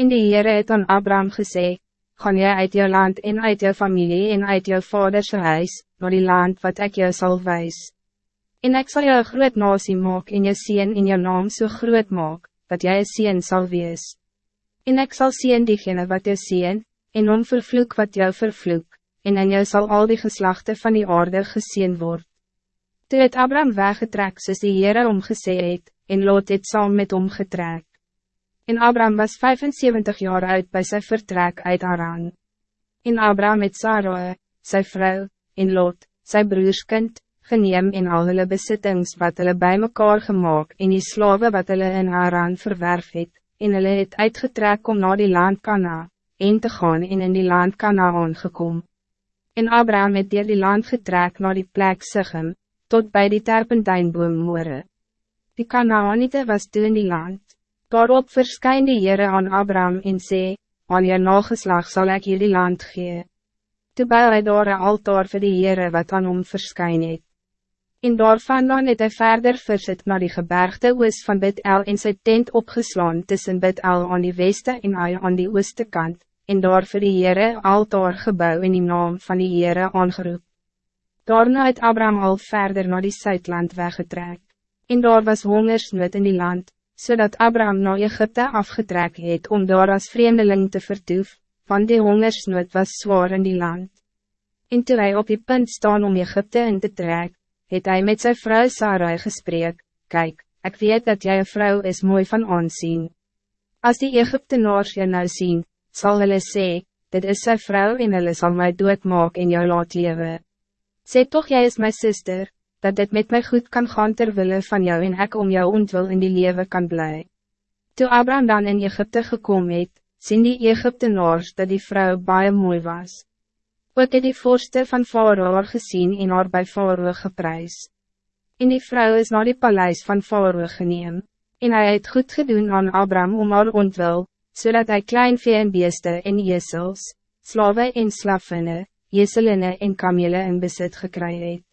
En die Heere het aan Abraham gesê, gaan jy uit jou land en uit jou familie en uit jou vaderse huis, naar die land wat ik jou zal wijs. En ik zal jou een groot nasie maak en jou sien in jou naam so groot maak, dat jy een sien sal wees. En ik zal sien diegene wat jou sien, en om vervloek wat jou vervloek, en in jou zal al die geslachten van die aarde gezien worden. Toe het Abraham weggetrek soos die Heere omgesê het, en Lot het saam met hom getrek. En Abraham was 75 jaar oud bij zijn vertrek uit Aran. En Abraham het Sarai, zijn vrouw, en Lot, zijn broerskind, geneem in al hulle besittings wat hulle bij mekaar gemaakt en die slawe wat hulle in Aran verwerf het, en hulle het uitgetrek om naar die land Kana, en te gaan en in die land Kanaan gekom. En Abraham het dier die land getrek naar die plek Sichem, tot bij die terpentijnboom moore. Die Kanaanite was toe in die land. Daarop verskyn die Heere aan Abraham en sê, aan je nageslag zal ik jullie land gee. Toe bou hy daar een altaar vir die Heere wat aan hom verskyn het. En daarvandaan het hy verder versit naar die gebergte oos van Bid-El en sy tent opgeslaan tussen Bid-El aan die weste en Ai aan die ooste kant, en daar vir die Heere altaar gebouw in die naam van die Heere aangeroep. Daarna het Abraham al verder naar die Zuidland weggetrek, en daar was hongersnood in die land, zodat Abraham naar Egypte afgetrek het om daar als vreemdeling te vertoef, want die hongersnood was zwaar in die land. En toe hy op die punt staan om Egypte in te trek, het hij met zijn vrouw Sarai gesprek, Kijk, ik weet dat jij een vrouw is mooi van aanzien. Als die Egyptenaars je nou zien, zal hulle sê, dit is zijn vrouw en hulle sal my doodmaak en jou laat leven. Sê toch jij is mijn zuster, dat dit met mij goed kan gaan terwille van jou en ik om jou ontwil in die leven kan blij. Toen Abraham dan in Egypte gekomen het, sien die Egyptenaars dat die vrouw baie mooi was. Ook het die voorste van Faroe haar gezien en haar bij Faroe geprys. En die vrouw is naar die paleis van Faroe geneem, en hij het goed gedoen aan Abraham om haar ontwil, zodat hij klein vee en beeste en jesels, slaven en slavinne, jeselinne en kamele in besit gekry het.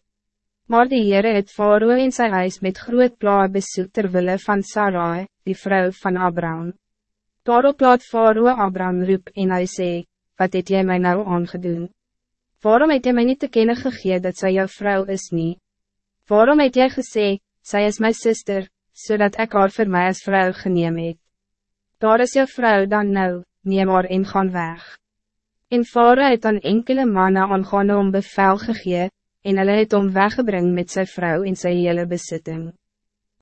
Maar die Heere het Faroe in sy huis met groot plae besoek terwille van Sarai, die vrouw van Abraham. Daarop laat Faroe Abraham roep en hy sê, wat het jy mij nou aangedoen? Waarom het jy mij niet te kennen gegee dat zij jouw vrouw is niet? Waarom het jy gesê, zij is mijn zuster, zodat ik haar voor mij als vrouw geneem het? Daar is jou vrouw dan nou, neem haar en gaan weg. En Faroe het dan enkele mannen aangaan om bevel gegee, en hulle het om weggebring met zijn vrouw in zijn hele bezitting.